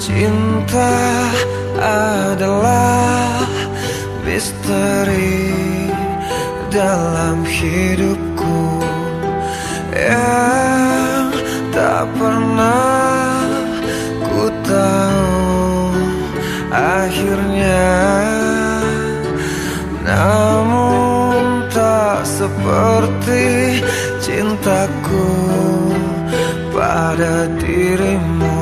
cinta adalah misteri dalam hidupku yang tak pernah ku tahu. Akhirnya namun tak seperti cintaku pada dirimu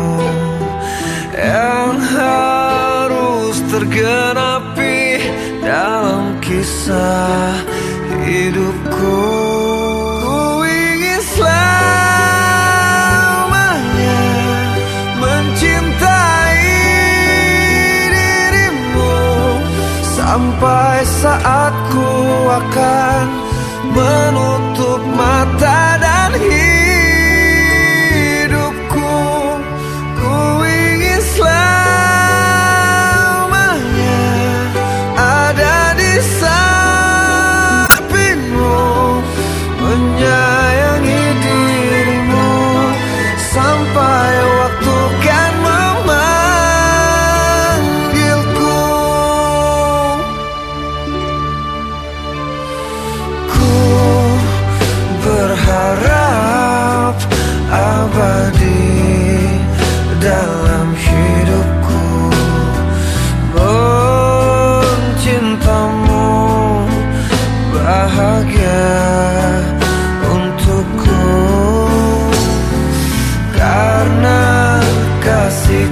yang harus tergenapi dalam kisah hidupku. Ku ingin selamanya mencintai dirimu Sampai saat ku akan menutup dalam hidupku. Mencintamu bahagia untukku. Karena kasih